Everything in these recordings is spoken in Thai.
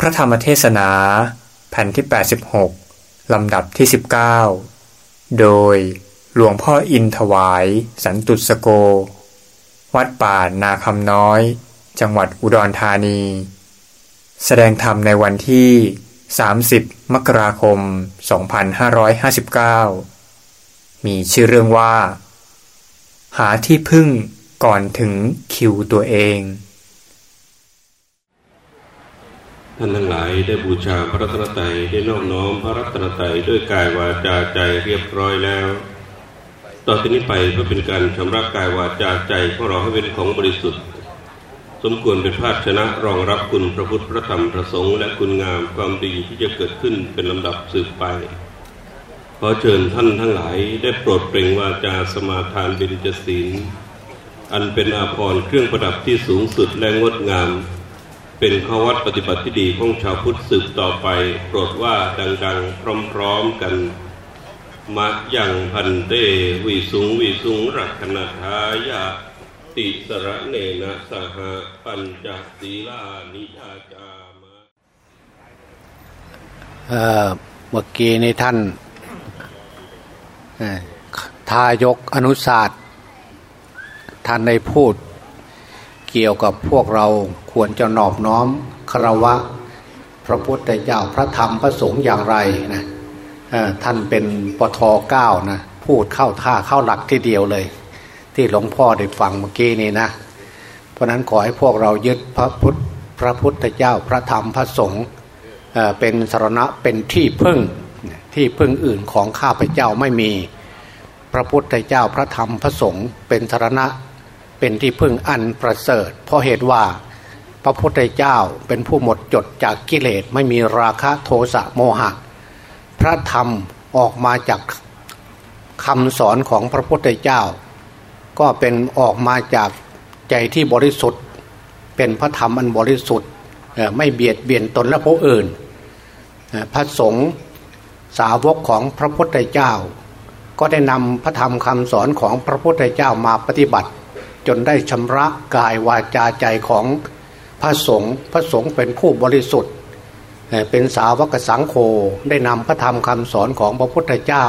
พระธรรมเทศนา แผ่นที่ 86 ลำดับที่ 19 โดยหลวงพ่ออินถวาย สันตุสโก วัดป่านาคำน้อย จังหวัดอุดรธานี แสดงธรรมในวันที่ 30 มกราคม 2559 มีชื่อเรื่องว่า หาที่พึ่งก่อนถึงคิวตัวเอง ท่านทั้งหลายได้บูชาพระรัตนตรัยได้น้อบน้อมพระรัตนตรัยด้วยกายวาจาใจเรียบร้อยแล้ว ต่อที่นี้ไปเพื่อเป็นการชำระกายวาจาใจของเราให้เป็นของบริสุทธิ์ สมควรเป็นภาชนะรองรับคุณพระพุทธพระธรรมพระสงฆ์และคุณงามความดีที่จะเกิดขึ้นเป็นลำดับสืบไปขอเชิญท่านทั้งหลายได้โปรดเปล่งวาจาสมาทานเบญจศีลอันเป็นอาภรณ์เครื่องประดับที่สูงสุดและงดงาม เป็นข้อวัดปฏิบัติที่ดีของชาวพุทธสืบต่อไป โปรดว่าดังๆ พร้อมๆกันมะยังพันเตวิสุงวิสุงรักขณทายะติสระเนนะสหปัญจศีลานิยาจามะเมื่อกี้ในท่านทายกอนุศาสตร์ท่านได้พูด เกี่ยวกับพวกเราควรจะนอบน้อมคารวะ พระพุทธเจ้าพระธรรมพระสงฆ์อย่างไรนะท่านเป็นปทเก้านะพูดเข้าท่าเข้าหลักที่เดียวเลย ที่หลวงพ่อได้ฟังเมื่อกี้นี้นะ เพราะนั้นขอให้พวกเรายึดพระพุทธพระพุทธเจ้าพระธรรมพระสงฆ์เป็นสรณะเป็นที่พึ่งที่พึ่งอื่นของข้าพเจ้าไม่มี พระพุทธเจ้าพระธรรมพระสงฆ์เป็นสรณะ เป็นที่พึ่งอันประเสริฐ เพราะเหตุว่าพระพุทธเจ้าเป็นผู้หมดจดจากกิเลสไม่มีราคะโทสะโมหะ พระธรรมออกมาจากคำสอนของพระพุทธเจ้า ก็เป็นออกมาจากใจที่บริสุทธิ์ เป็นพระธรรมอันบริสุทธิ์ไม่เบียดเบียนตนและผู้อื่น พระสงฆ์สาวกของพระพุทธเจ้า ก็ได้นำพระธรรมคำสอนของพระพุทธเจ้ามาปฏิบัติ จนได้ชำระกายวาจาใจของพระสงฆ์พระสงฆ์เป็นผู้บริสุทธิ์ เป็นสาวกสังโฆได้นำพระธรรมคำสอนของพระพุทธเจ้า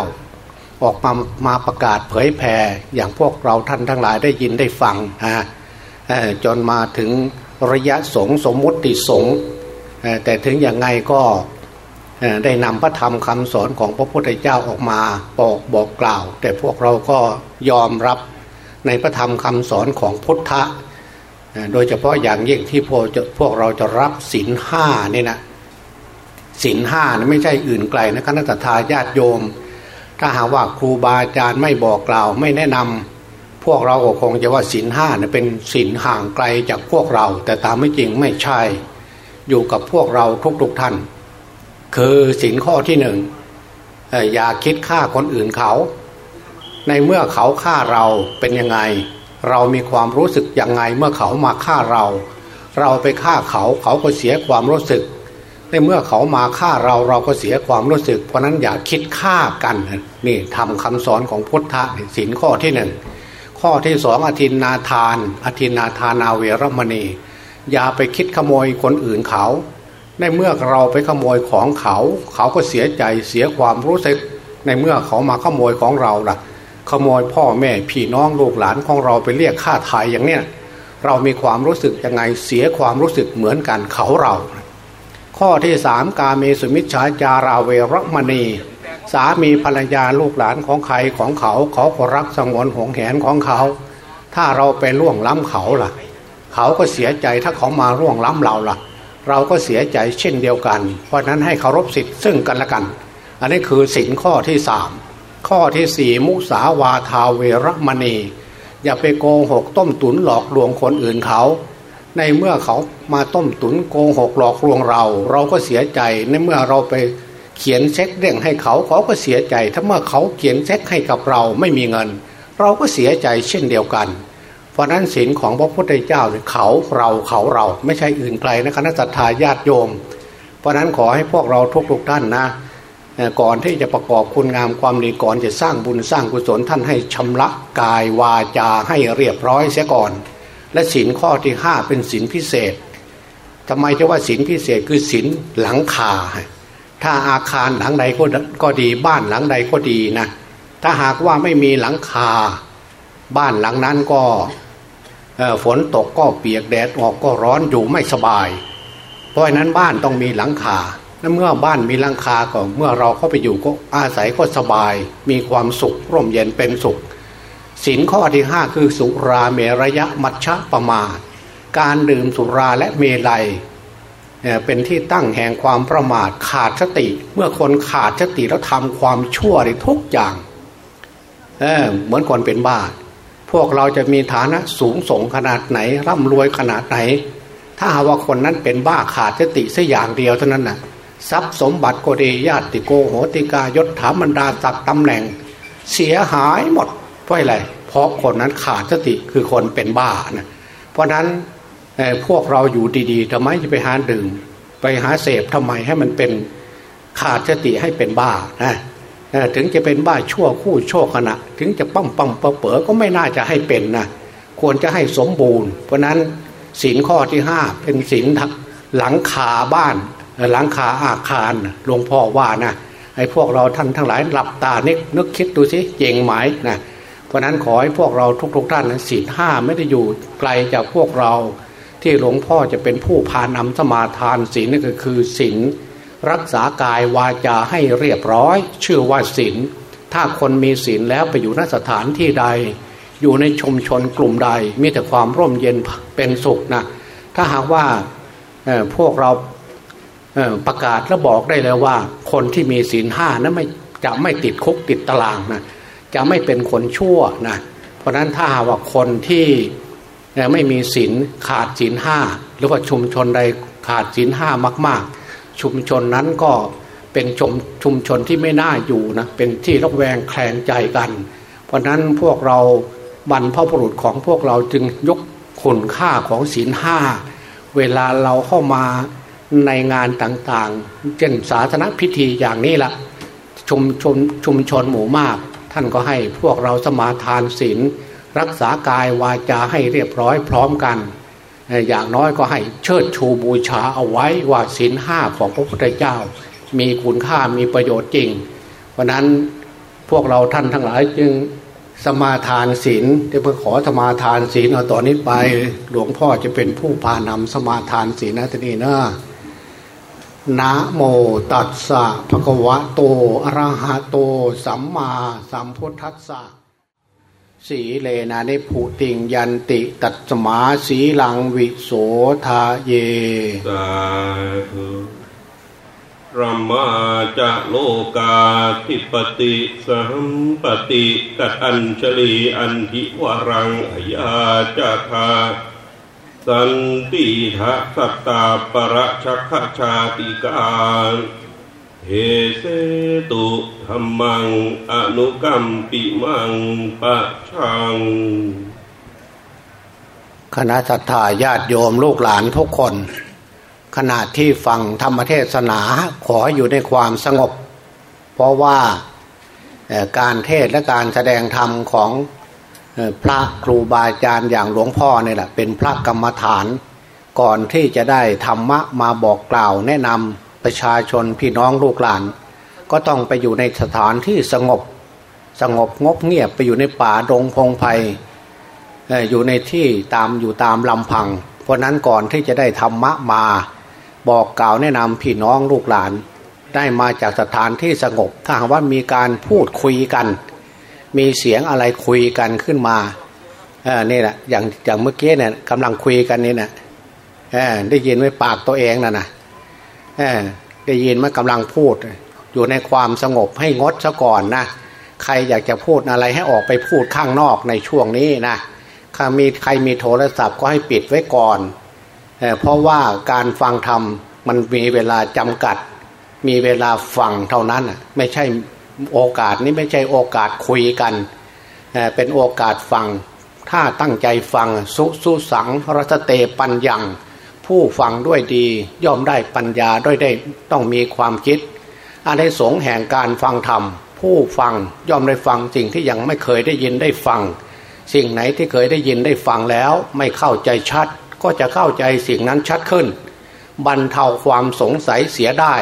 ออกมามาประกาศเผยแผ่อย่างพวกเราท่านทั้งหลายได้ยินได้ฟังฮะจนมาถึงระยะสงสมมุติสงแต่ถึงอย่างไงก็ได้นำพระธรรมคำสอนของพระพุทธเจ้าออกมาบอกบอกกล่าว แต่พวกเราก็ยอมรับ ในพระธรรมคำสอนของพุทธะโดยเฉพาะอย่างยิ่งที่พวกพวกเราจะรับศีลห้าเนี่ยนะศีลห้านะไม่ใช่อื่นไกลนะคณะทาญาติโยม ถ้าหากว่าครูบาอาจารย์ไม่บอกกล่าวไม่แนะนำพวกเราก็คงจะว่าศีลห้านี่เป็นศีลห่างไกลจากพวกเรา แต่ตามไม่จริงไม่ใช่ อยู่กับพวกเราทุกๆท่าน คือศีลข้อที่หนึ่งอย่าคิดฆ่าคนอื่นเขา ในเมื่อเขาฆ่าเราเป็นยังไง เรามีความรู้สึกยังไงเมื่อเขามาฆ่าเรา เราไปฆ่าเขาเขาก็เสียความรู้สึก ในเมื่อเขามาฆ่าเราเราก็เสียความรู้สึก เพราะนั้นอย่าคิดฆ่ากันนี่ทำคำสอนของพุทธะนี่ศีลข้อที่หนึ่งข้อที่สองอธินนาทาน อธินนาทานาเวรมณี อย่าไปคิดขโมยคนอื่นเขา ในเมื่อเราไปขโมยของเขา เขาก็เสียใจเสียความรู้สึก ในเมื่อเขามาขโมยของเราล่ะ ขโมยพ่อแม่พี่น้องลูกหลานของเราไปเรียกค่าไถ่อย่างเนี้ยเรามีความรู้สึกยังไงเสียความรู้สึกเหมือนกันเขาเรา ข้อที่สามกาเมสุมิชฌาจาราเวรมณี สามีภรรยาลูกหลานของใครของเขาเขาก็รักสงวนหวงแหนของเขา ถ้าเราไปล่วงล้ำเขาล่ะ เขาก็เสียใจถ้าเขามาล่วงล้ำเราล่ะ เราก็เสียใจเช่นเดียวกัน เพราะฉะนั้นให้เคารพสิทธิ์ซึ่งกันและกัน อันนี้คือสินข้อที่สาม ข้อที่สี่มุสาวาทาเวรมณี อย่าไปโกหกต้มตุนหลอกลวงคนอื่นเขา ในเมื่อเขามาต้มตุนโกหกหลอกลวงเรา เราก็เสียใจในเมื่อเราไปเขียนเช็คเด้งให้เขาเขาก็เสียใจ ถ้าเมื่อเขาเขียนเช็คให้กับเราไม่มีเงิน เราก็เสียใจเช่นเดียวกัน เพราะนั้นศีลของพระพุทธเจ้าเนี่ยเขาเราเขาเราไม่ใช่อื่นไกลนะคณะสัตยาญาติโยม เพราะนั้นขอให้พวกเราทุกๆท่านนะ ก่อนที่จะประกอบคุณงามความดีก่อนจะสร้างบุญสร้างกุศลท่านให้ชำระกายวาจาให้เรียบร้อยเสียก่อน และศีลข้อที่ห้าเป็นศีลพิเศษทำไมจะว่าศีลพิเศษคือศีลหลังคา ถ้าอาคารหลังใดก็ก็ดีบ้านหลังใดก็ดีนะถ้าหากว่าไม่มีหลังคา บ้านหลังนั้นก็ฝนตกก็เปียกแดดออกก็ร้อนอยู่ไม่สบาย เพราะนั้นบ้านต้องมีหลังคา และเมื่อบ้านมีลังคาก็เมื่อเราเข้าไปอยู่ก็อาศัยก็สบาย มีความสุข ร่มเย็นเป็นสุขสินข้อที่ห้าคือสุราเมรยะมัชฌะปะมา การดื่มสุราและเมลัยเป็นที่ตั้งแห่งความประมาทขาดสติ เมื่อคนขาดสติแล้วทำความชั่วในทุกอย่างเเหมือนคนเป็นบ้าพวกเราจะมีฐานะสูงส่งขนาดไหน ร่ำรวยขนาดไหน ถ้าหาว่าคนนั้นเป็นบ้าขาดสติสัอย่างเดียวเท่านั้นนะ่ะ ทรัพย์สมบัติก็ดีญาติโกโหติกายศถาบรรดาศักดิ์ตำแหน่ง เสียหายหมดเพราะอะไรเพราะคนนั้นขาดสติคือคนเป็นบ้านะเพราะนั้นพวกเราอยู่ดีๆทำไมจะไปหาดื่ม ไปหาเสพทำไมให้มันเป็นขาดสติให้เป็นบ้านะถึงจะเป็นบ้าชั่วคู่โชคขณะ ถึงจะปั้มปั้มเป๋อก็ไม่น่าจะให้เป็นนะควรจะให้สมบูรณ์ เพราะนั้นสินข้อที่ห้าเป็นสินหลังคาบ้าน หลังคาอาคารหลวงพ่อว่านะไอ้พวกเราท่านทั้งหลายหลับตานึกนึกคิดดูสิเจงหมายนะเพราะนั้นขอให้พวกเราทุกๆท่านศีลห้าไม่ได้อยู่ไกลจากพวกเราที่หลวงพ่อจะเป็นผู้พานำสมาทานศีลนั่นก็คือศีลรักษากายวาจาให้เรียบร้อย ชื่อว่าศีลถ้าคนมีศีลแล้วไปอยู่นสถานที่ใด อยู่ในชุมชนกลุ่มใด มีแต่ความร่มเย็นเป็นสุขนะถ้าหากว่าพวกเรา ประกาศแล้วบอกได้เลยว่า คนที่มีศีลห้านั้นไม่จะไม่ติดคุกติดตารางนะจะไม่เป็นคนชั่วนะเพราะนั้นถ้าว่าคนที่ไม่มีศีลขาดศีลห้าหรือว่าชุมชนใดขาดศีลห้ามาก ๆ ชุมชนนั้นก็เป็นชมชุมชนที่ไม่น่าอยู่นะเป็นที่ระแวงแคลงใจกัน เพราะนั้นพวกเราบรรพบุรุษของพวกเราจึงยกคุณค่าของศีลห้าเวลาเราเข้ามา ในงานต่างๆ เช่นสาธารณพิธีอย่างนี้ละชุมชนชุมชนหมู่มาก ท่านก็ให้พวกเราสมาทานศีลรักษากายวาจาให้เรียบร้อยพร้อมกัน อย่างน้อยก็ให้เชิดชูบูชาเอาไว้ว่าศีลห้าของพระพุทธเจ้า มีคุณค่ามีประโยชน์จริง เพราะนั้นพวกเราท่านทั้งหลายจึงสมาทานศีลจะเพื่อขอสมาทานศีลเอาต่อนนี้ไปหลวงพ่อจะเป็นผู้พานำสมาทานศีลนะทีนี้นะ นะโมตัสสะภะคะวะโตอะระหะโต สัมมาสัมพุทธัสสะสีเลนะนิพุติงยันติตัตมาสีลังวิโสทาเยสาธุรัมมาจะโลกาทิปติสัมปติกัตัญชลีอันทิวรังอยาจาคา สันติทะสัตตาปรชักขชาติกาเฮเสตุธรรมัง อนุกรรมปิมังปะชัง คณะสัตยาญาติโยมลูกหลานทุกคน ขณะที่ฟังธรรมเทศนาขออยู่ในความสงบ เพราะว่าการเทศและการแสดงธรรมของ พระครูบาอาจารย์อย่างหลวงพ่อเนี่ยแหละเป็นพระกรรมฐาน ก่อนที่จะได้ธรรมะมาบอกกล่าวแนะนำประชาชนพี่น้องลูกหลาน ก็ต้องไปอยู่ในสถานที่สงบ สงบงบเงียบไปอยู่ในป่าดงพงไพ่อยู่ในที่ตามอยู่ตามลำพัง เพราะนั้นก่อนที่จะได้ธรรมะมา บอกกล่าวแนะนำพี่น้องลูกหลาน ได้มาจากสถานที่สงบ ถ้าว่ามีการพูดคุยกัน มีเสียงอะไรคุยกันขึ้นมาเออนี่แหละอย่างอย่างเมื่อกี้เนี่ยกำลังคุยกันนี่นะเออได้ยินไว้ปากตัวเองนะนะเออได้ยินมันกำลังพูด อยู่ในความสงบให้งดซะก่อนนะใครอยากจะพูดอะไรให้ออกไปพูดข้างนอกในช่วงนี้นะถ้ามีใครมีโทรศัพท์ก็ให้ปิดไว้ก่อนเเพราะว่าการฟังธรรมมันมีเวลาจำกัด มีเวลาฟังเท่านั้นไม่ใช่ โอกาสนี้ไม่ใช่โอกาสคุยกันเป็นโอกาสฟัง ถ้าตั้งใจฟังสุสุสังรัตเตปัญญัง ผู้ฟังด้วยดีย่อมได้ปัญญาด้วยได้ต้องมีความคิดอันในสงแห่งการฟังธรรม ผู้ฟังย่อมได้ฟังสิ่งที่ยังไม่เคยได้ยินได้ฟัง สิ่งไหนที่เคยได้ยินได้ฟังแล้วไม่เข้าใจชัด ก็จะเข้าใจสิ่งนั้นชัดขึ้น บรรเทาความสงสัยเสียได้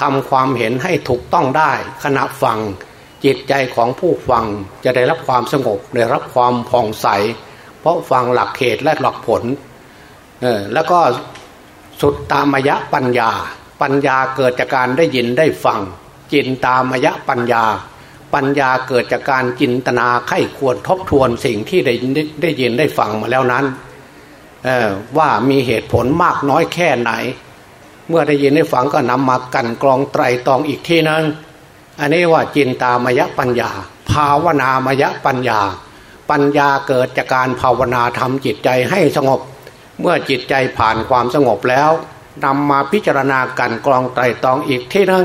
ทำความเห็นให้ถูกต้องได้ ขณะฟังจิตใจของผู้ฟังจะได้รับความสงบได้รับความผ่องใส เพราะฟังหลักเหตุและหลักผลเออแล้วก็สุดตามยะปัญญา ปัญญาเกิดจากการได้ยินได้ฟัง จินตามยะปัญญา ปัญญาเกิดจากการจินตนาไข้ควรทบทวนสิ่งที่ได้ได้ยินได้ฟังมาแล้วนั้นว่ามีเหตุผลมากน้อยแค่ไหน เมื่อได้ยินได้ฟังก็นำมากันกรองไตรตองอีกทีนึงอันนี้ว่าจินตามยะปัญญา ภาวนามยะปัญญา ปัญญาเกิดจากการภาวนาทำจิตใจให้สงบ เมื่อจิตใจผ่านความสงบแล้วนำมาพิจารณากันกรองไตรตองอีกที่นึง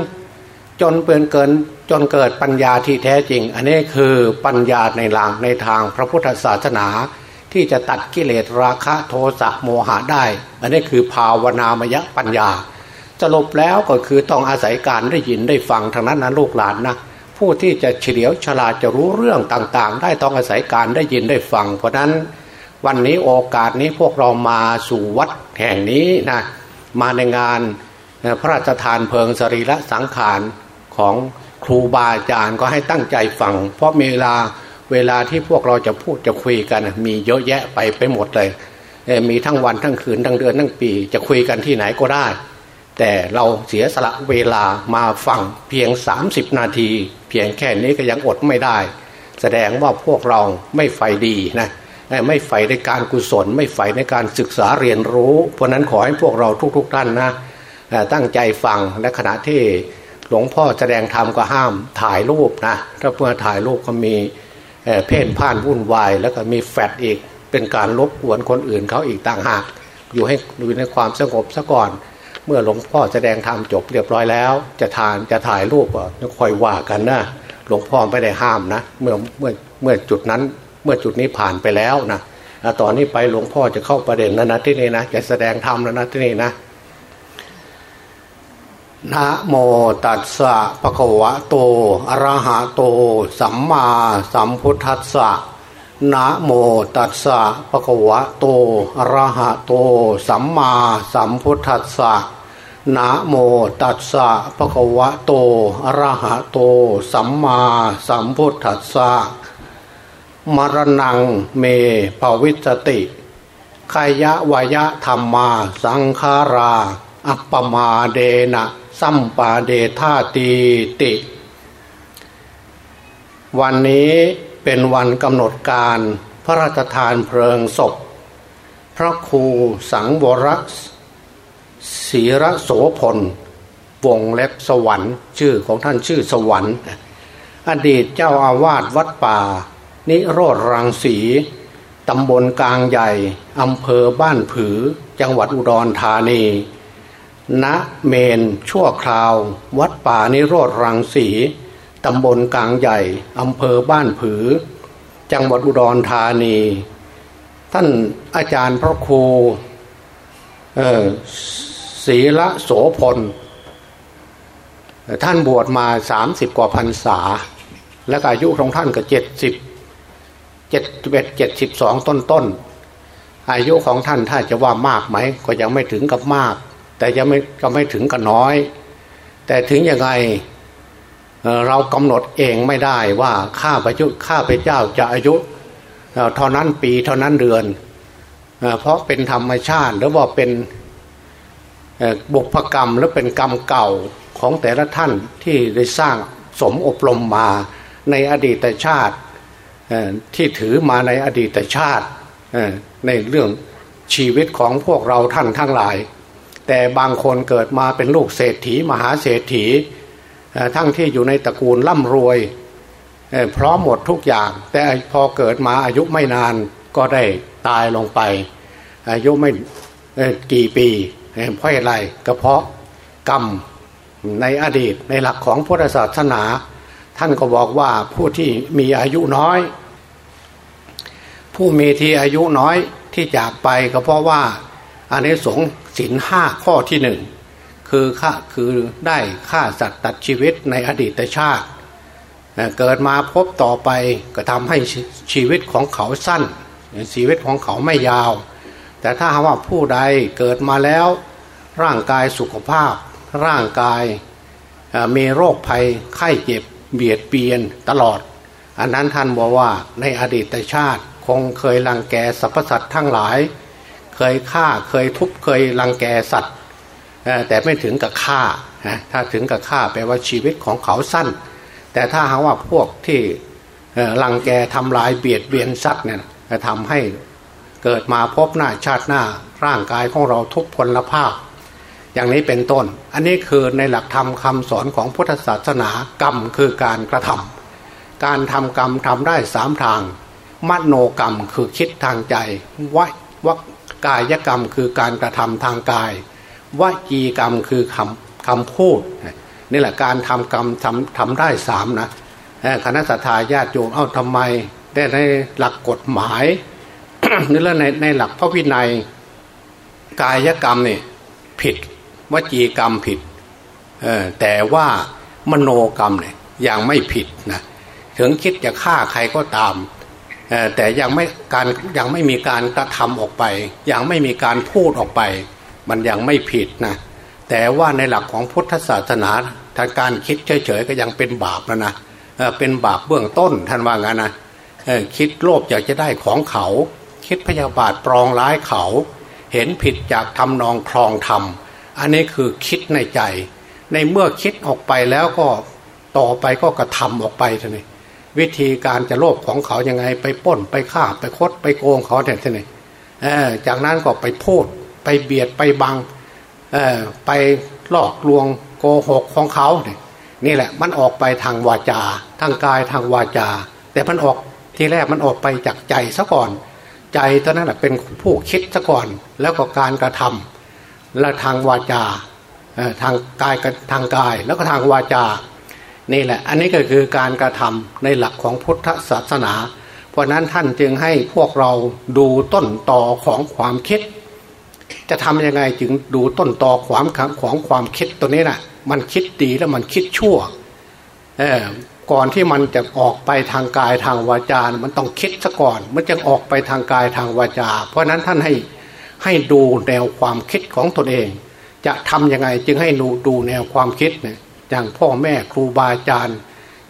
จนเป็นเกินจนเกิดปัญญาที่แท้จริง อันนี้คือปัญญาในหลังในทางพระพุทธศาสนา ที่จะตัดกิเลสราคะโทสะโมหะได้ อันนี้คือภาวนามยปัญญาสรุปแล้วก็คือต้องอาศัยการได้ยินได้ฟังทางนั้นนะลูกหลานนะผู้ที่จะเฉลียวฉลาดจะรู้เรื่องต่างๆ ได้ต้องอาศัยการได้ยินได้ฟัง เพราะนั้นวันนี้โอกาสนี้พวกเรามาสู่วัดแห่งนี้นะมาในงานพระราชทานเพลิงสรีระสังขารของครูบาอาจารย์ก็ให้ตั้งใจฟัง เพราะมีเวลา เวลาที่พวกเราจะพูดจะคุยกันมีเยอะแยะไปไปหมดเลย มีทั้งวันทั้งคืนทั้งเดือนทั้งปี จะคุยกันที่ไหนก็ได้ แต่เราเสียสละเวลามาฟังเพียง 30 นาที เพียงแค่นี้ก็ยังอดไม่ได้ แสดงว่าพวกเราไม่ใฝ่ดีนะไม่ใฝ่ในการกุศล ไม่ใฝ่ในการศึกษาเรียนรู้ เพราะนั้นขอให้พวกเราทุกๆท่านนะตั้งใจฟังและขณะที่หลวงพ่อแสดงธรรมก็ห้ามถ่ายรูปนะถ้าเพื่อถ่ายรูปก็มี เพ่นพ่านวุ่นวาย แล้วก็มีแฟดอีกเป็นการลบกวนคนอื่นเขาอีกต่างหาก อยู่ให้อยู่ในความสงบซะก่อน เมื่อหลวงพ่อแสดงธรรมจบเรียบร้อยแล้ว จะทานจะถ่ายรูปก็คอยว่ากันนะหลวงพ่อไม่ได้ห้ามนะเมื่อเมื่อเมื่อจุดนั้นเมื่อจุดนี้ผ่านไปแล้วนะตอนนี้ไปหลวงพ่อจะเข้าประเด็นแล้วนะที่นี่นะจะแสดงธรรมแล้วนะที่นี่นะ นะโมตัสสะปะคะวะโตอะระหะโต สัมมาสัมพุทธัสสะนะโมตัสสะปะคะวะโตอะระหะโต สัมมาสัมพุทธัสสะนะโมตัสสะปะคะวะโตอะระหะโต สัมมาสัมพุทธัสสะมรณังเมภวิสติขยะวยะธรรมาสังขารา อัปปมาเดนะ สัมปาเดธาตีติ วันนี้เป็นวันกำหนดการพระราชทานเพลิงศพ พระครูสังวรศีระโสพล วงเล็บสวรรค์ ชื่อของท่านชื่อสวรรค์ อดีตเจ้าอาวาสวัดป่า นิโรธรังสีตำบลกลางใหญ่อำเภอบ้านผือ จังหวัดอุดรธานี ณเมนชั่วคราว วัดป่านิโรธรังสีตำบลกลางใหญ่อำเภอบ้านผือ จังหวัดอุดรธานี ท่านอาจารย์พระครูศีละโสพล ท่านบวชมาสามสิบกว่าพรรษา และอายุของท่านก็เจ็ดสิบเจ็ดเอ็ดเจ็ดสิบสองต้นต้นอายุของท่านถ้าจะว่ามากไหม ก็ยังไม่ถึงกับมาก แต่ยังไม่ก็ไม่ถึงกับน้อย แต่ถึงยังไงเรากำหนดเองไม่ได้ว่าข้าพเจ้าข้าพเจ้าจะอายุเท่านั้นปีเท่านั้นเดือน เพราะเป็นธรรมชาติหรือว่าเป็นบุพกรรมหรือเป็นกรรมเก่าของแต่ละท่านที่ได้สร้างสมอบรมมาในอดีตชาติที่ถือมาในอดีตชาติในเรื่องชีวิตของพวกเราท่านทั้งหลาย แต่บางคนเกิดมาเป็นลูกเศรษฐีมหาเศรษฐีทั้งที่อยู่ในตระกูลร่ำรวยพร้อมหมดทุกอย่าง แต่พอเกิดมาอายุไม่นานก็ได้ตายลงไป อายุไม่กี่ปีเพราะอะไรก็เพราะกรรมในอดีตในหลักของพุทธศาสนา ท่านก็บอกว่าผู้ที่มีอายุน้อย ผู้มีที่อายุน้อยที่จากไปก็เพราะว่า อันนี้สงสินห้าข้อที่หนึ่งคือค่าคือได้ฆ่าสัตว์ตัดชีวิตในอดีตชาติ เกิดมาพบต่อไปก็ทำให้ชีวิตของเขาสั้น ชีวิตของเขาไม่ยาว แต่ถ้าว่าผู้ใดเกิดมาแล้ว ร่างกายสุขภาพ ร่างกายมีโรคภัยไข้เจ็บเบียดเบียนตลอด อันนั้นท่านบอกว่าในอดีตชาติคงเคยรังแกสรรพสัตว์ทั้งหลาย เคยฆ่าเคยทุบเคยรังแกสัตว์แต่ไม่ถึงกับฆ่าถ้าถึงกับฆ่าแปลว่าชีวิตของเขาสั้น แต่ถ้าหาว่าพวกที่รังแกทำลายเบียดเบียนสัตว์เนี่ยทำให้เกิดมาพบหน้าชาติหน้าร่างกายของเราทุกพลภาพ อย่างนี้เป็นต้น อันนี้คือในหลักธรรมคำสอนของพุทธศาสนากรรมคือการกระทำการทำกรรมทำได้สามทางมโนกรรมคือคิดทางใจวว กายกรรมคือการกระทำทางกายวจีกรรมคือคำคำพูดนี่แหละการทำกรรมทำทำได้สามนะคณะสัตยาญาติโยมเอ้าทำไมได้ในหลักกฎหมายนี่แล้วในในหลักพระวินัยกายกรรมเนี่ยผิดวจีกรรมผิดแต่ว่ามโนกรรมเนี่ยยังไม่ผิดนะถึงคิดจะฆ่าใครก็ตาม แต่ยังไม่การยังไม่มีการกระทำออกไป ยังไม่มีการพูดออกไป มันยังไม่ผิดนะแต่ว่าในหลักของพุทธศาสนาทางการคิดเฉยๆก็ยังเป็นบาปแล้วนะเป็นบาปเบื้องต้นท่านว่างั้นนะคิดโลภอยากจะได้ของเขา คิดพยาบาทปรองร้ายเขา เห็นผิดจากทำนองครองธรรมอันนี้คือคิดในใจ ในเมื่อคิดออกไปแล้วก็ต่อไปก็กระทำออกไปท่านี่ วิธีการจะโลภของเขายังไง ไปป้นไปฆ่าไปคดไปโกงเขาเนี่ยท่านี่จากนั้นก็ไปพูดไปเบียดไปบังไปหลอกลวงโกหกของเขาเนี่ยนี่แหละมันออกไปทางวาจาทางกายทางวาจา แต่มันออกทีแรกมันออกไปจากใจซะก่อน ใจตอนนั้นแหละเป็นผู้คิดซะก่อน แล้วก็การกระทำและทางวาจาทางกายทางกายแล้วก็ทางวาจา นี่แหละ อันนี้ก็คือการกระทำในหลักของพุทธศาสนา เพราะนั้นท่านจึงให้พวกเราดูต้นต่อของความคิด จะทำยังไงจึงดูต้นต่อความของความคิดตัวนี้นะ่ะ มันคิดดีแล้วมันคิดชั่วเออก่อนที่มันจะออกไปทางกายทางวาจา มันต้องคิดซะก่อน มันจะออกไปทางกายทางวาจา เพราะนั้นท่านให้ให้ดูแนวความคิดของตนเอง จะทํำยังไงจึงให้ดูดูแนวความคิดเนี่ย อย่างพ่อแม่ครูบาอาจารย์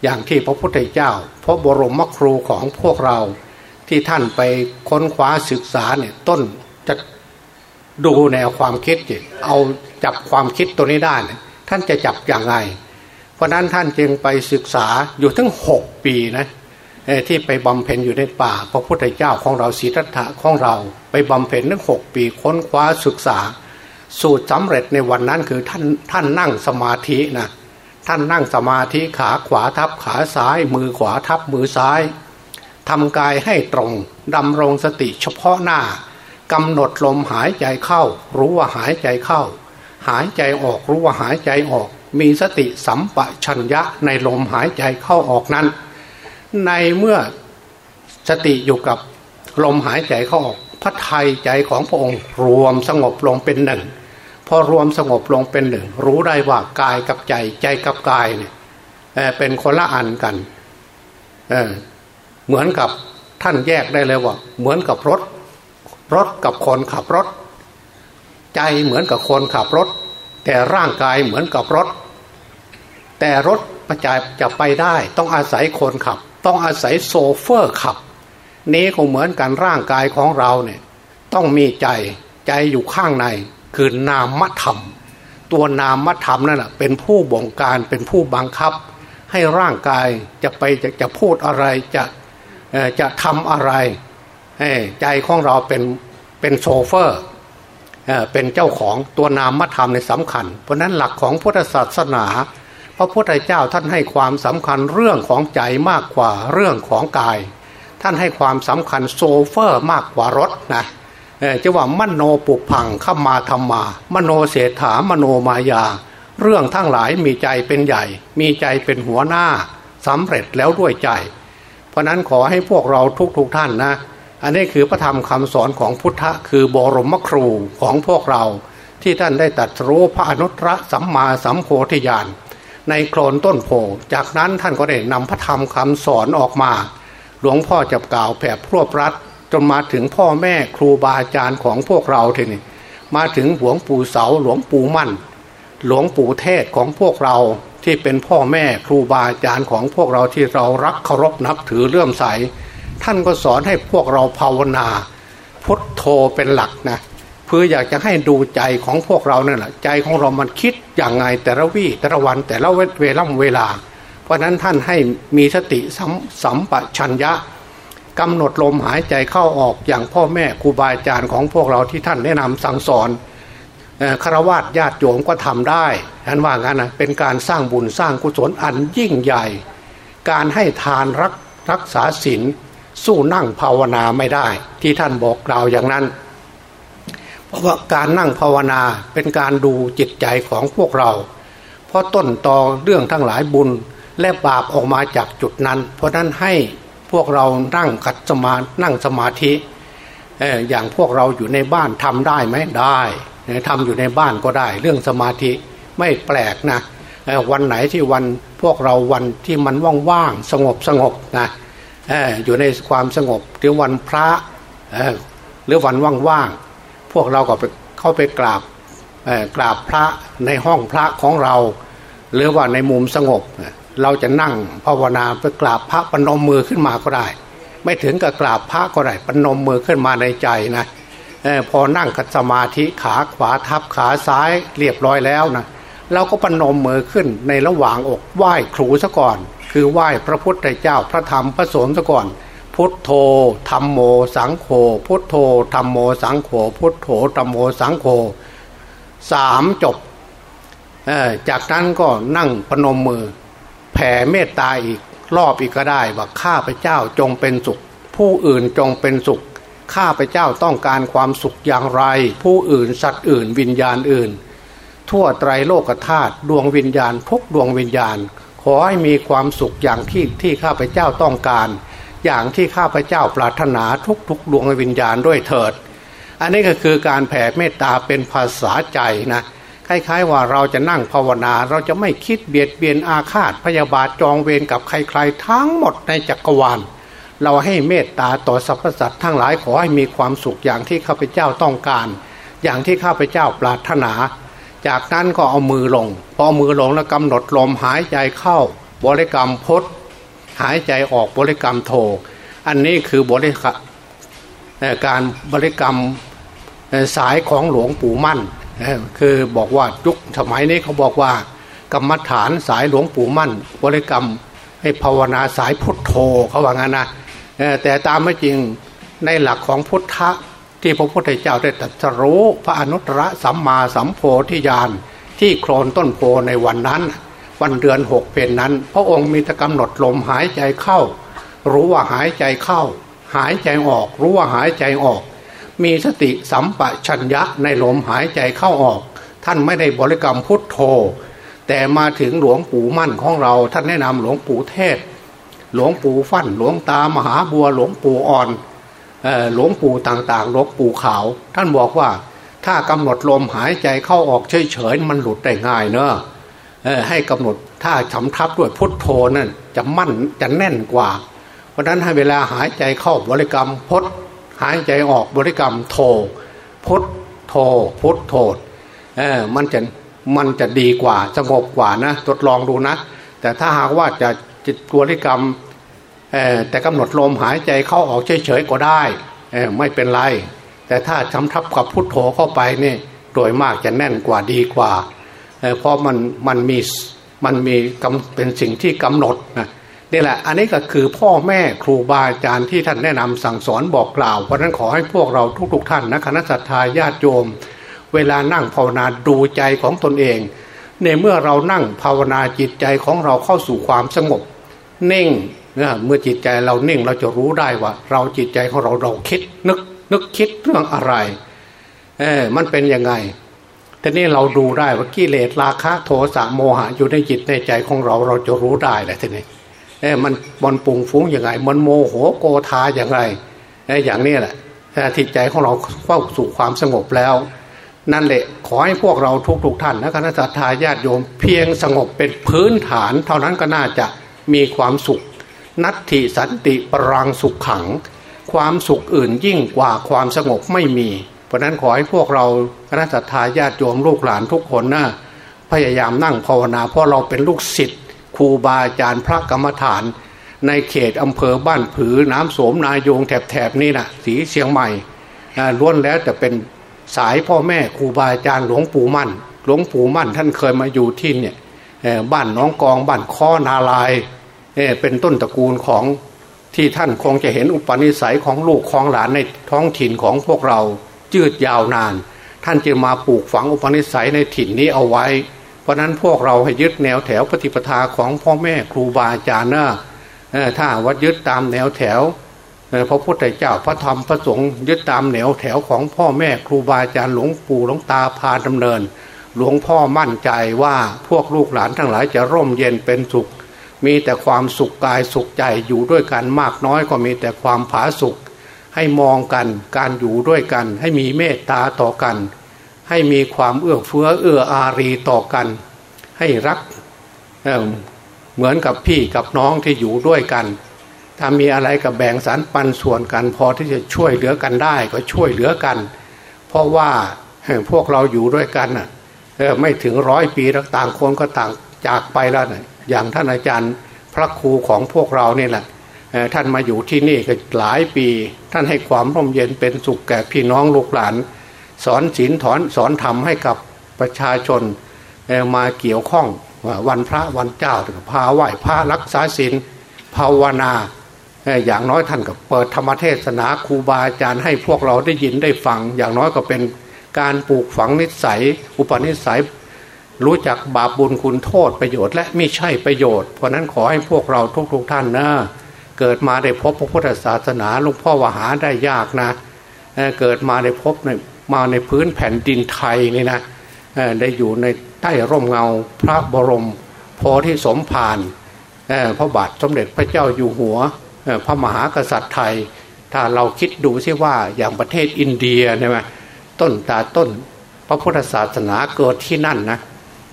อย่างที่พระพุทธเจ้า พระบรมครูของพวกเรา ที่ท่านไปค้นคว้าศึกษาเนี่ยต้นจะดูแนวความคิดเอาจับความคิดตัวนี้ได้ท่านจะจับอย่างไร เพราะนั้นท่านจึงไปศึกษาอยู่ทั้งหกปีนะที่ไปบำเพ็ญอยู่ในป่า พระพุทธเจ้าของเราศีรัตถะของเรา ไปบำเพ็ญทั้งหกปีค้นคว้าศึกษา สูตรสำเร็จในวันนั้นคือท่านท่านนั่งสมาธินะ ท่านนั่งสมาธิขาขวาทับขาซ้าย มือขวาทับมือซ้ายทำกายให้ตรงดำรงสติเฉพาะหน้ากำหนดลมหายใจเข้า รู้ว่าหายใจเข้า หายใจออกรู้ว่าหายใจออก มีสติสัมปชัญญะในลมหายใจเข้าออกนั้น ในเมื่อสติอยู่กับลมหายใจเข้าออกพระไทยใจของพระองค์รวมสงบลงเป็นหนึ่ง พอรวมสงบลงเป็นหนึ่งรู้ได้ว่ากายกับใจใจกับกายเนี่ยเป็นคนละอันกันเเหมือนกับท่านแยกได้เลยว่า เหมือนกับรถ รถกับคนขับรถ ใจเหมือนกับคนขับรถ แต่ร่างกายเหมือนกับรถ แต่รถประจายจะไปได้ ต้องอาศัยคนขับ ต้องอาศัยโซเฟอร์ขับ นี้ก็เหมือนกันร่างกายของเราเนี่ยต้องมีใจใจอยู่ข้างใน คือนามธรรม ตัวนามธรรมนั่นแหะเป็นผู้บงการเป็นผู้บังคับ ให้ร่างกายจะไปจะจะพูดอะไรจะจะทำอะไร ใจของเราเป็นเป็นโซเฟอร์เป็นเจ้าของตัวนามธรรมในสำคัญ เพราะนั้นหลักของพุทธศาสนา พระพุทธเจ้าท่านให้ความสำคัญเรื่องของใจมากกว่าเรื่องของกาย ท่านให้ความสำคัญโซเฟอร์มากกว่ารถนะ จะว่ามโนปุพังข้ามาธรรมา มโนเศรษฐามโนมายา เรื่องทั้งหลายมีใจเป็นใหญ่ มีใจเป็นหัวหน้าสำเร็จแล้วด้วยใจ เพราะนั้นขอให้พวกเราทุกๆทท่านนะ อันนี้คือพระธรรมคำสอนของพุทธะคือบรมครูของพวกเราที่ท่านได้ตัดรู้พระอนุตตรสัมมาสัมโพธิญาณในโคลนต้นโพ จากนั้นท่านก็ได้นำพระธรรมคำสอนออกมา หลวงพ่อจับกล่าวแผ่พรวบรัด จนมาถึงพ่อแม่ครูบาอาจารย์ของพวกเราทีนี้มาถึงหลวงปู่เสาหลวงปู่มั่น หลวงปู่เทศของพวกเราที่เป็นพ่อแม่ครูบาอาจารย์ของพวกเราที่เรารักเคารพนับถือเลื่อมใส ท่านก็สอนให้พวกเราภาวนา พุทโธเป็นหลักนะเพื่ออยากจะให้ดูใจของพวกเราเนี่ยแหละใจของเรามันคิดอย่างไงแต่ละวี่แต่ละวันแต่ละเวลาเวลา เพราะนั้นท่านให้มีสติสัมสัมปชัญญะ กำหนดลมหายใจเข้าออกอย่างพ่อแม่ครูบาอาจารย์ของพวกเราที่ท่านแนะนำสั่งสอนคารวะญาติโยมก็ทำได้ท่านว่างั้นนะเป็นการสร้างบุญสร้างกุศลอันยิ่งใหญ่ การให้ทานรักรักษาศีลสู้นั่งภาวนาไม่ได้ ที่ท่านบอกกล่าวอย่างนั้น เพราะว่าการนั่งภาวนาเป็นการดูจิตใจของพวกเรา เพราะต้นตอเรื่องทั้งหลายบุญและบาปออกมาจากจุดนั้น เพราะนั้นให้ พวกเรานั่งขัดสมานั่งสมาธิอย่างพวกเราอยู่ในบ้านทำได้ไหมได้ทำอยู่ในบ้านก็ได้ เรื่องสมาธิไม่แปลกนะวันไหนที่วันพวกเราวันที่มันว่างๆสงบสงบนะอยู่ในความสงบหรือวันพระหรือวันว่างๆพวกเราก็ไปเข้าไปกราบกราบพระในห้องพระของเรา หรือว่าในมุมสงบ เราจะนั่งภาวนาไปกราบพระปนมมือขึ้นมาก็ได้ ไม่ถึงกับกราบพระก็ได้ปนมมือขึ้นมาในใจนะพอนั่งกัสมาธิขาขวาทับขาซ้ายเรียบร้อยแล้วนะเราก็ปนมมือขึ้นในระหว่างอกไหว้ครูซะก่อน คือไหว้พระพุทธเจ้าพระธรรมพระสงฆ์ซะก่อน พุทโธธรรมโมสังโฆพุทโธธรรมโมสังโฆพุทโธธรรมโมสังโฆสามจบจากนั้นก็นั่งปนมมือ แผ่เมตตาอีกรอบอีกก็ได้ว่าข้าพเจ้าจงเป็นสุข ผู้อื่นจงเป็นสุข ข้าพเจ้าต้องการความสุขอย่างไร ผู้อื่นสัตว์อื่น วิญญาณอื่น ทั่วไตรโลกธาตุดวงวิญญาณทุกดวงวิญญาณ ขอให้มีความสุขอย่างที่ที่ข้าพเจ้าต้องการ อย่างที่ข้าพเจ้าปรารถนาทุกทุกดวงวิญญาณด้วยเถิด อันนี้ก็คือการแผ่เมตตาเป็นภาษาใจนะ คล้ายๆว่าเราจะนั่งภาวนา เราจะไม่คิดเบียดเบียนอาฆาตพยาบาทจองเวรกับใครๆทั้งหมดในจักรวาล เราให้เมตตาต่อสรรพสัตว์ทั้งหลายขอให้มีความสุขอย่างที่ข้าพเจ้าต้องการ อย่างที่ข้าพเจ้าปรารถนา จากนั้นก็เอามือลง พอมือลงแล้วกำหนดลมหายใจเข้า บริกรรมพดหายใจออกบริกรรมโท อันนี้คือบริการบริกรรมสายของหลวงปู่มั่น คือบอกว่ายุคสมัยนี้เขาบอกว่ากรรมฐานสายหลวงปู่มั่นบริกรรมให้ภาวนาสายพุทโธเขาว่างั้นนะแต่ตามไม่จริงในหลักของพุทธะที่พระพุทธเจ้าได้ตรัสรู้พระอนุตตรสัมมาสัมโพธิญาณที่โคลนต้นโพในวันนั้น วันเดือนหกเป็นนั้น พระองค์มีแต่กำหนดลมหายใจเข้า รู้ว่าหายใจเข้า หายใจออก รู้ว่าหายใจออก มีสติสัมปชัญญะในลมหายใจเข้าออก ท่านไม่ได้บริกรรมพุทโธ แต่มาถึงหลวงปู่มั่นของเรา ท่านแนะนำหลวงปู่เทศ หลวงปู่ฟั่นหลวงตามหาบัวหลวงปู่อ่อนหลวงปู่ต่างๆหลวงปู่ขาว ท่านบอกว่าถ้ากำหนดลมหายใจเข้าออกเฉยๆมันหลุดได้ง่ายเนอะให้กำหนดถ้าฉำทับด้วยพุทโธนั่นจะมั่นจะแน่นกว่า เพราะนั้นให้เวลาหายใจเข้าบริกรรมพด หายใจออกบริกรรมโทพุทโทพุทโทเออมันจะมันจะดีกว่าสงบกว่านะทดลองดูนะ แต่ถ้าหากว่าจะจิตบริกรรมแต่กำหนดลมหายใจเข้าออกเฉยๆก็ได้ไม่เป็นไร แต่ถ้าชำทับกับพุทโธเข้าไปนี่โดยมากจะแน่นกว่าดีกว่า เพราะมันมันมีมันมีเป็นสิ่งที่กำหนดนะ นี่แหละ อันนี้ก็คือพ่อแม่ครูบาอาจารย์ที่ท่านแนะนำสั่งสอนบอกกล่าว เพราะนั้นขอให้พวกเราทุก ๆ ท่านนะคณะสัตยาญาติโยม เวลานั่งภาวนาดูใจของตนเอง ในเมื่อเรานั่งภาวนาจิตใจของเราเข้าสู่ความสงบนิ่งเนี่ยเมื่อจิตใจเรานิ่งเราจะรู้ได้ว่า เราจิตใจของเราเราคิดนึกนึกคิดเรื่องอะไร เออมันเป็นยังไงทีนี้เราดูได้ว่ากิเลสราคะโทสะโมหะอยู่ในจิตในใจของเราเราจะรู้ได้แหละทีนี้ เออมันมันปุงฟุ้งยังไง มันโมโหโกธาอย่างไรเอออย่างนี้แหละถ้าจิตใจของเราเข้าสู่ความสงบแล้ว นั่นแหละขอให้พวกเราทุกๆทท่านนะคณะสัตยาญาติโยมเพียงสงบเป็นพื้นฐาน เท่านั้นก็น่าจะมีความสุข นัตถิสันติปรังสุขขัง ความสุขอื่นยิ่งกว่าความสงบไม่มี เพราะนั้นขอให้พวกเราคณะสัตยาญาติโยมลูกหลานทุกคนนะพยายามนั่งภาวนาเพราะเราเป็นลูกศิษย์ ครูบาอาจารย์พระกรรมฐาน ในเขตอำเภอบ้านผือน้ำโสมนายงแถบๆนี่นะสีเชียงใหม่ล้วนแล้วแต่เป็นสายพ่อแม่ครูบาอาจารย์หลวงปู่มั่น หลวงปู่มั่นท่านเคยมาอยู่ที่เนี่ยบ้านน้องกองบ้านข้อนาลายเป็นต้นตระกูลของที่ท่านคงจะเห็นอุปนิสัยของลูกของหลานในท้องถิ่นของพวกเราจืดยาวนาน ท่านจึงมาปลูกฝังอุปนิสัยในถิ่นนี้เอาไว้ ราะนั้นพวกเราให้ยึดแนวแถวปฏิปทาของพ่อแม่ครูบาอาจารย์นะถ้าวัดยึดตามแนวแถวพระพุทธเจ้าพระธรรมพระสงฆ์ยึดตามแนวแถวของพ่อแม่ครูบาอาจารย์หลวงปู่หลวงตาพาดำเนิน หลวงพ่อมั่นใจว่าพวกลูกหลานทั้งหลายจะร่มเย็นเป็นสุข มีแต่ความสุขกายสุขใจอยู่ด้วยกันมากน้อยก็มีแต่ความผาสุข ให้มองกันการอยู่ด้วยกัน ให้มีเมตตาต่อกัน ให้มีความเอื้อเฟื้อเอื้ออารีต่อกัน ให้รักเเหมือนกับพี่กับน้องที่อยู่ด้วยกัน ถ้ามีอะไรกับแบ่งสารปันส่วนกัน พอที่จะช่วยเหลือกันได้ก็ช่วยเหลือกัน เพราะว่าพวกเราอยู่ด้วยกันอะไม่ถึงร้อยปีแล้วต่างคนก็ต่างจากไปแล้วนะอย่างท่านอาจารย์พระครูของพวกเราเนี่ยแหละท่านมาอยู่ที่นี่ก็หลายปี ท่านให้ความร่มเย็นเป็นสุขแก่พี่น้องลูกหลาน สอนศีลถอนสอนธรรมให้กับประชาชนมาเกี่ยวข้องวันพระวันเจ้าพาไหว้พระรักษาศีลภาวนาอย่างน้อยท่านก็เปิดธรรมเทศนาครูบาอาจารย์ให้พวกเราได้ยินได้ฟัง อย่างน้อยก็เป็นการปลูกฝังนิสัย อุปนิสัย รู้จักบาปบุญคุณโทษประโยชน์ และไม่ใช่ประโยชน์ เพราะนั้นขอให้พวกเราทุกๆทท่านนะเกิดมาได้พบพระพุทธศาสนาหลวงพ่อว่าหาได้ยากนะเกิดมาได้พบใน มาในพื้นแผ่นดินไทยนี่นะได้อยู่ในใต้ร่มเงาพระบรมโพธิสมภารพระบาทสมเด็จพระเจ้าอยู่หัวพระมหากษัตริย์ไทย ถ้าเราคิดดูซิว่าอย่างประเทศอินเดียใช่ไหมต้นตาต้น พระพุทธศาสนาเกิดที่นั่นนะ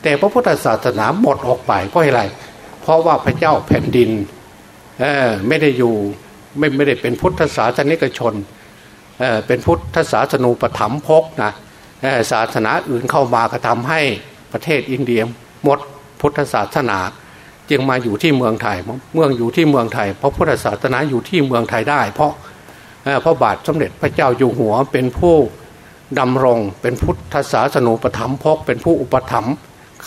แต่พระพุทธศาสนาหมดออกไปเพราะอะไร เพราะว่าพระเจ้าแผ่นดินไม่ได้อยู่ไม่ไม่ได้เป็นพุทธศาสนิกชน เป็นพุทธศาสนูปถัมภกนะศาสนาอื่นเข้ามาก็ทำให้ประเทศอินเดียหมดพุทธศาสนา จึงมาอยู่ที่เมืองไทยเมืองอยู่ที่เมืองไทย เพราะพุทธศาสนาอยู่ที่เมืองไทยได้ เพราะพระบาทสมเด็จพระเจ้าอยู่หัวเป็นผู้ดำรงเป็นพุทธศาสนูปถัมภกเป็นผู้อุปถัมภ์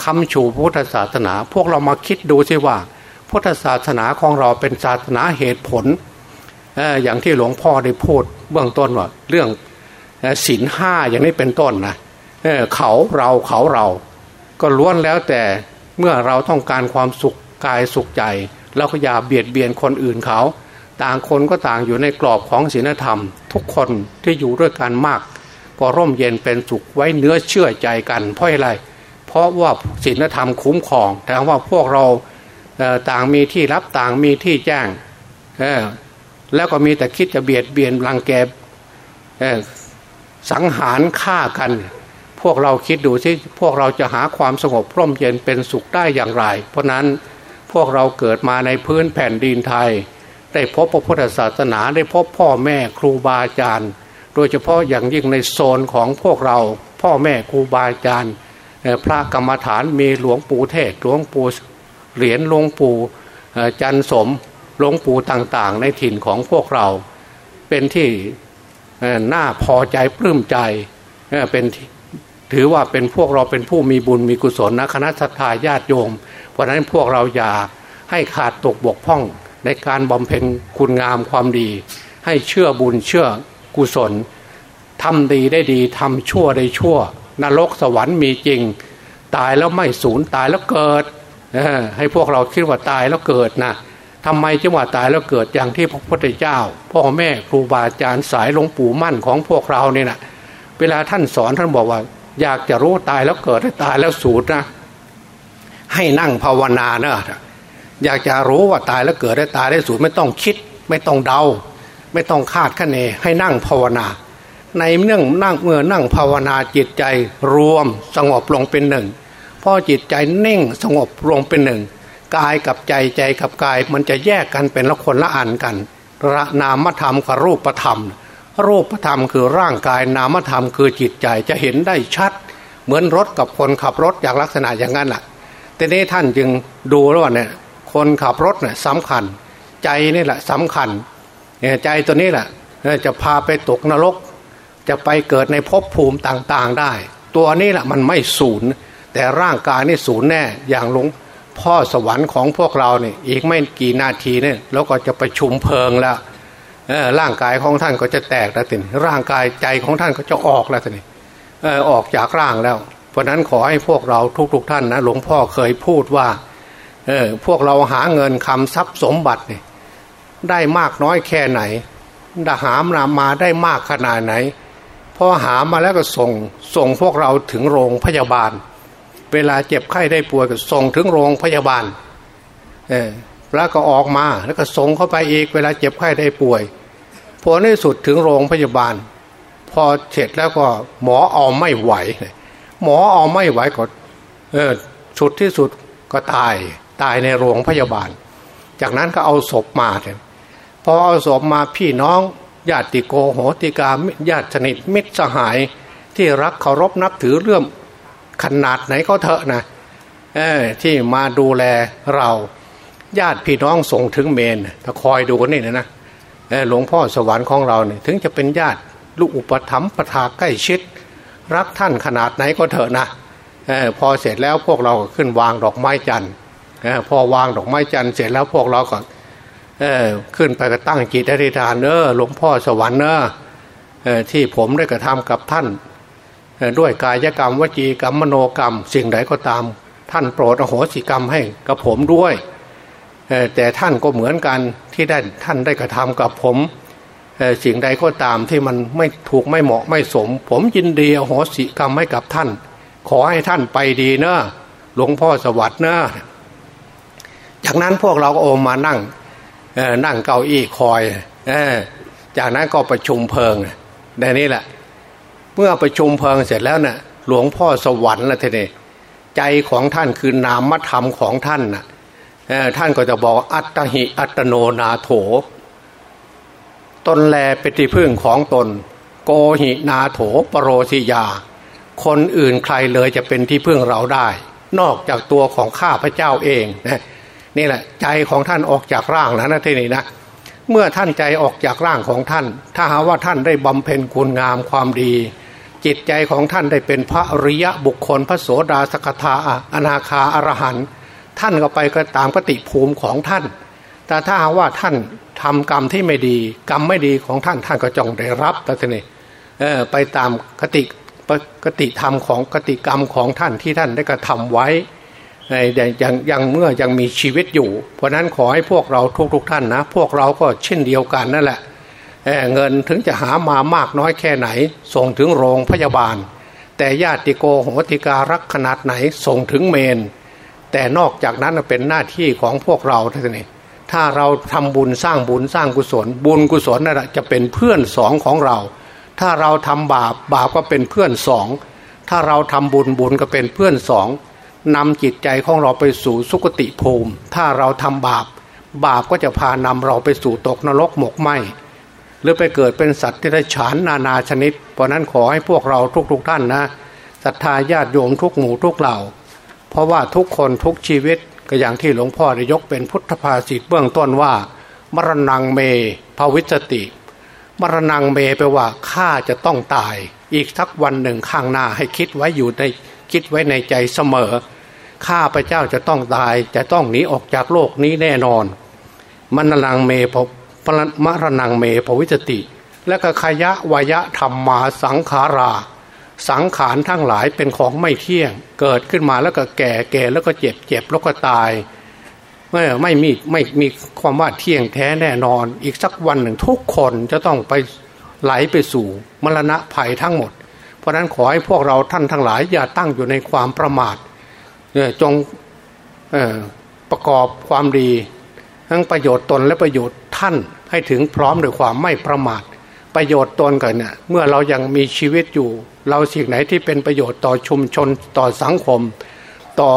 คำชูพุทธศาสนา พวกเรามาคิดดูสิว่า พุทธศาสนาของเราเป็นศาสนาเหตุผล อย่างที่หลวงพ่อได้พูดเบื้องต้นว่า เรื่องศีลห้าอย่างนี้เป็นต้นนะเขาเราเขาเรา ก็ล้วนแล้วแต่เมื่อเราต้องการความสุขกายสุขใจเราก็อย่าเบียดเบียนคนอื่นเขา ต่างคนก็ต่างอยู่ในกรอบของศีลธรรม ทุกคนที่อยู่ด้วยกันมากก็ร่มเย็นเป็นสุขไว้เนื้อเชื่อใจกันเพราะอะไร เพราะว่าศีลธรรมคุ้มครองแต่ว่าพวกเราต่างมีที่รับต่างมีที่แจ้ง แล้วก็มีแต่คิดจะเบียดเบียนรังแกสังหารฆ่ากัน พวกเราคิดดูสิพวกเราจะหาความสงบร่มเย็นเป็นสุขได้อย่างไร เพราะนั้นพวกเราเกิดมาในพื้นแผ่นดินไทย ได้พบพระพุทธศาสนาได้พบพ่อแม่ครูบาอาจารย์ โดยเฉพาะอย่างยิ่งในโซนของพวกเราพ่อแม่ครูบาอาจารย์พระกรรมฐานมีหลวงปู่เทศหลวงปู่เหรียญหลวงปู่จันสม หลวงปู่ต่างๆ ในถิ่นของพวกเรา เป็นที่น่าพอใจปลื้มใจเป็นถือว่าเป็นพวกเราเป็นผู้มีบุญมีกุศลนะคณะสัตยาญาติโยม เพราะนั้นพวกเราอย่าให้ขาดตกบกพร่องในการบำเพ็ญคุณงามความดี ให้เชื่อบุญเชื่อกุศลทำดีได้ดีทำชั่วได้ชั่วนรกสวรรค์มีจริง ตายแล้วไม่สูญตายแล้วเกิดให้พวกเราคิดว่าตายแล้วเกิดนะ ทำไมจังหวะตายแล้วเกิดอย่างที่พระพุทธเจ้า พ่อแม่ครูบาอาจารย์สายหลวงปู่มั่นของพวกเราเนี่ยนะเวลาท่านสอนท่านบอกว่า อยากจะรู้ตายแล้วเกิดตายแล้วสูญนะ ให้นั่งภาวนาเนะอยากจะรู้ว่าตายแล้วเกิดได้ตายได้สูญไม่ต้องคิด ไม่ต้องเดา ไม่ต้องคาดคะเน ให้นั่งภาวนา ในเนื่องนั่งเมื่อนั่งภาวนาจิตใจรวมสงบลงเป็นหนึ่งพอจิตใจเน่งสงบลงเป็นหนึ่ง กายกับใจใจกับกาย มันจะแยกกันเป็นละคนละอันกันระนามธรรมกับรูปธรรม รูปธรรมคือร่างกายนามธรรมคือจิตใจจะเห็นได้ชัด เหมือนรถกับคนขับรถอย่างลักษณะอย่างนั้นแหละแต่นี้ท่านจึงดูแล้วว่าเนี่ยคนขับรถเนี่ยสำคัญ ใจนี่แหละสำคัญเนี่ยใจตัวนี้แหละจะพาไปตกนรก จะไปเกิดในภพภูมิต่างๆได้ ตัวนี้แหละมันไม่สูญแต่ร่างกายนี่สูญแน่อย่างหลวง พ่อสวรรค์ของพวกเราเนี่ยอีกไม่กี่นาทีเนี่ยแล้วก็จะประชุมเพลิงแล้วร่างกายของท่านก็จะแตกแล้วทีนี้ร่างกายใจของท่านก็จะออกแล้วทีนี้ออกจากร่างแล้ว เพราะนั้นขอให้พวกเราทุกๆทท่านนะหลวงพ่อเคยพูดว่าเออพวกเราหาเงินคำทรัพย์สมบัติเนี่ยได้มากน้อยแค่ไหนดหามนามาได้มากขนาดไหนพอหามาแล้วก็ส่งส่งพวกเราถึงโรงพยาบาล เวลาเจ็บไข้ได้ป่วยก็ส่งถึงโรงพยาบาลเออแล้วก็ออกมาแล้วก็ส่งเข้าไปอีกเวลาเจ็บไข้ได้ป่วยพอในสุดถึงโรงพยาบาล พอเสร็จแล้วก็หมอเอาไม่ไหว หมอเอาไม่ไหวก็เออสุดที่สุดก็ตายตายในโรงพยาบาล จากนั้นก็เอาศพมาเถอะพอเอาศพมาพี่น้องญาติโกโหติกาญาติสนิทมิตรสหายที่รักเคารพนับถือเรื่อง ขนาดไหนก็เถอะนะที่มาดูแลเราญาติพี่น้องส่งถึงเมนถ้าคอยดูนี่นะนะหลวงพ่อสวรรค์ของเราเนี่ยถึงจะเป็นญาติลูกอุปถัมภ์ประทาใกล้ชิด รักท่านขนาดไหนก็เถอะนะอพอเสร็จแล้วพวกเราก็ขึ้นวางดอกไม้จันทร์พอวางดอกไม้จันทร์เสร็จแล้วพวกเราก็ขึ้นไปก็ตั้งจิตอธิษฐานเนอหลวงพ่อสวรรค์เนอที่ผมได้กระทำกับท่าน ด้วยกายกรรมวจีกรรมมโนกรรม สิ่งใดก็ตาม ท่านโปรดอโหสิกรรมให้กับผมด้วย แต่ท่านก็เหมือนกันที่ได้ท่านได้กระทำกับผมสิ่งใดก็ตามที่มันไม่ถูกไม่เหมาะไม่สม ผมยินดีอโหสิกรรมให้กับท่าน ขอให้ท่านไปดีเนอะหลวงพ่อสวัสดิ์เนอะจากนั้นพวกเราก็โอมมานั่งนั่งเก้าอี้คอยจากนั้นก็ประชุมเพลิงในนี้แหละ เมื่อประชุมเพลิงเสร็จแล้วนะ่ะหลวงพ่อสวรรค์ละทีนี้ใจของท่านคือนามธรรมของท่านนะ่ะท่านก็จะบอกอัตหิอัตโนนาโถ ตนแลเป็นที่พึ่งของตน โกหินาโถปรโรสิยา คนอื่นใครเลยจะเป็นที่พึ่งเราได้ นอกจากตัวของข้าพระเจ้าเองนะนี่แหละใจของท่านออกจากร่างนะนะที่นี่นะเมื่อท่านใจออกจากร่างของท่าน ถ้าหาว่าท่านได้บำเพ็ญคุณงามความดี จิตใจของท่านได้เป็นพระอริยะบุคคลพระโสดาสกทาอนาคาอรหันท่านก็ไปก็ตามกติภูมิของท่าน แต่ถ้าหาว่าท่านทำกรรมที่ไม่ดี กรรมไม่ดีของท่านท่านก็จงได้รับแต่ทีนี้ไปตามกติกติธรรมของกติกรรมของท่านที่ท่านได้กระทำไว้ยังยังเมื่อยังมีชีวิตอยู่ เพราะนั้นขอให้พวกเราทุกๆทท่านนะ พวกเราก็เช่นเดียวกันนั่นแหละ เเงินถึงจะหามามากน้อยแค่ไหน ส่งถึงโรงพยาบาล แต่ญาติโกโหติการักขนาดไหนส่งถึงเมน แต่นอกจากนั้นเป็นหน้าที่ของพวกเราท่านนี้ถ้าเราทำบุญสร้างบุญสร้างกุศล บุญกุศลนั่นแหละจะเป็นเพื่อนสองของเรา ถ้าเราทำบาปบาปก็เป็นเพื่อนสอง ถ้าเราทำบุญบุญก็เป็นเพื่อนสองนำจิตใจของเราไปสู่สุคติภูมิ ถ้าเราทำบาป บาปก็จะพานำเราไปสู่ตกนรกหมกไหม หรือไปเกิดเป็นสัตว์ที่ได้ฉานนานาชนิด เพราะนั้นขอให้พวกเราทุกๆทท่านนะศรัทธาญาติโยมทุกหมู่ทุกเหล่า เพราะว่าทุกคนทุกชีวิตก็อย่างที่หลวงพ่อได้ยกเป็นพุทธภาษิตเบื้องต้นว่า มรณงเมภวิจติ มรณงเมแปลว่าข้าจะต้องตาย อีกทักวันหนึ่งข้างหน้าให้คิดไว้อยู่ในคิดไว้ในใจเสมอข้าพระเจ้าจะต้องตายจะต้องหนีออกจากโลกนี้แน่นอนมันนังเมพป มรนังเมภวิจติ และก็ขยะวยะธรรมมาสังขารา สังขารทั้งหลายเป็นของไม่เที่ยง เกิดขึ้นมาแล้วก็แก่แก่แล้วก็เจ็บเจ็บแล้วก็ตายไม่ไม่มีไม่มีความว่าเที่ยงแท้แน่นอน อีกสักวันหนึ่งทุกคนจะต้องไปไหลไปสู่มรณะภัยทั้งหมด เพราะนั้นขอให้พวกเราท่านทั้งหลายอย่าตั้งอยู่ในความประมาทจงประกอบความดี ทั้งประโยชน์ตนและประโยชน์ ท่านให้ถึงพร้อมด้วยความไม่ประมาท ประโยชน์ตนกันเนี่ยเมื่อเรายังมีชีวิตอยู่ เราสิ่งไหนที่เป็นประโยชน์ต่อชุมชนต่อสังคม ต่อ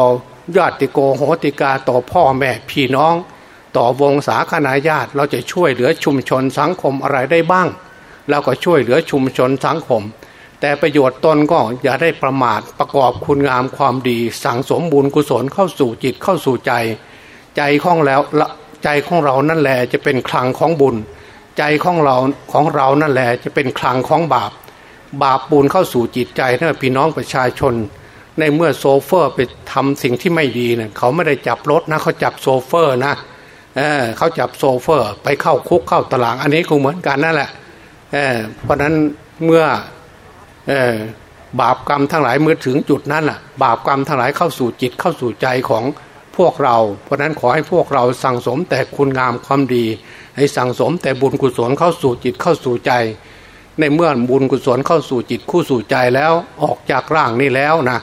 ญาติโกโหติกาต่อพ่อแม่พี่น้อง ต่อวงศาคณาญาติ เราจะช่วยเหลือชุมชนสังคมอะไรได้บ้างแล้วก็ช่วยเหลือชุมชนสังคม แต่ประโยชน์ตนก็อย่าได้ประมาทประกอบคุณงามความดี สั่งสมบุญกุศลเข้าสู่จิตเข้าสู่ใจ ใจของแล้ว ใจของเรานั่นแหละจะเป็นคลังของบุญ ใจของเราของเรานั่นแหละจะเป็นคลังของบาป บาปบุญเข้าสู่จิตใจนะพี่น้องประชาชน ในเมื่อโชเฟอร์ไปทำสิ่งที่ไม่ดีเนะี่ยเขาไม่ได้จับรถนะเขาจับโชเฟอร์นะเขาจับโชเฟอร์ ไปเข้าคุกเข้าตารางอันนี้ก็เหมือนกันนั่นแหละเพราะนั้นเมื่อบาปกรรมทั้งหลายเมื่อถึงจุดนั้นล่ะ บาปกรรมทั้งหลายเข้าสู่จิตเข้าสู่ใจของ พวกเรา เพราะนั้นขอให้พวกเราสั่งสมแต่คุณงามความดี ให้สั่งสมแต่บุญกุศลเข้าสู่จิตเข้าสู่ใจ ในเมื่อบุญกุศลเข้าสู่จิตคู่สู่ใจแล้วออกจากร่างนี้แล้วนะ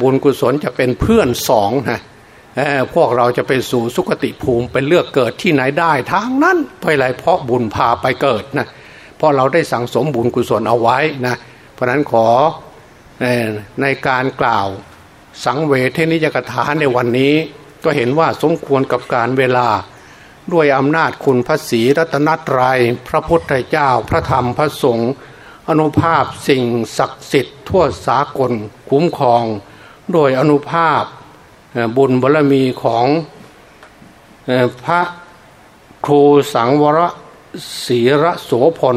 บุญกุศลจะเป็นเพื่อนสองนะพวกเราจะไปสู่สุคติภูมิเป็นเลือกเกิดที่ไหนได้ทางนั้นเพราะอะไรเพราะบุญพาไปเกิดนะเพราะเราได้สั่งสมบุญกุศลเอาไว้นะเพราะนั้นขอในการกล่าว สังเวทนิยกถาในวันนี้ก็เห็นว่าสมควรกับการเวลา ด้วยอำนาจคุณพระศรีรัตนตรยัย พระพุทธเจ้าพระธรรมพระสงฆ์อนุภาพสิ่งศักดิ์สิทธิ์ทั่วสากลคุ้มครอง โดยอนุภาพบุญบารมีของพระครูสังวรศีระโสพล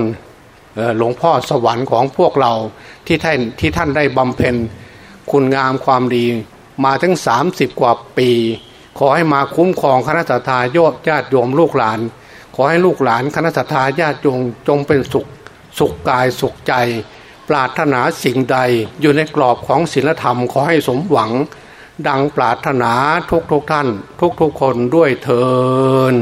หลวงพ่อสวรรค์ของพวกเราที่ท่านที่ท่านได้บำเพ็ญ คุณงามความดีมาถึงสามสิบกว่าปี ขอให้มาคุ้มครองคณะสัตยาโยบญาติโยมลูกหลาน ขอให้ลูกหลานคณะสัตยาญาติโยมจงเป็นสุข สุขกายสุขใจ ปรารถนาสิ่งใดอยู่ในกรอบของศีลธรรมขอให้สมหวัง ดังปรารถนาทุกทุกท่าน ทุกทุกคนด้วยเทอ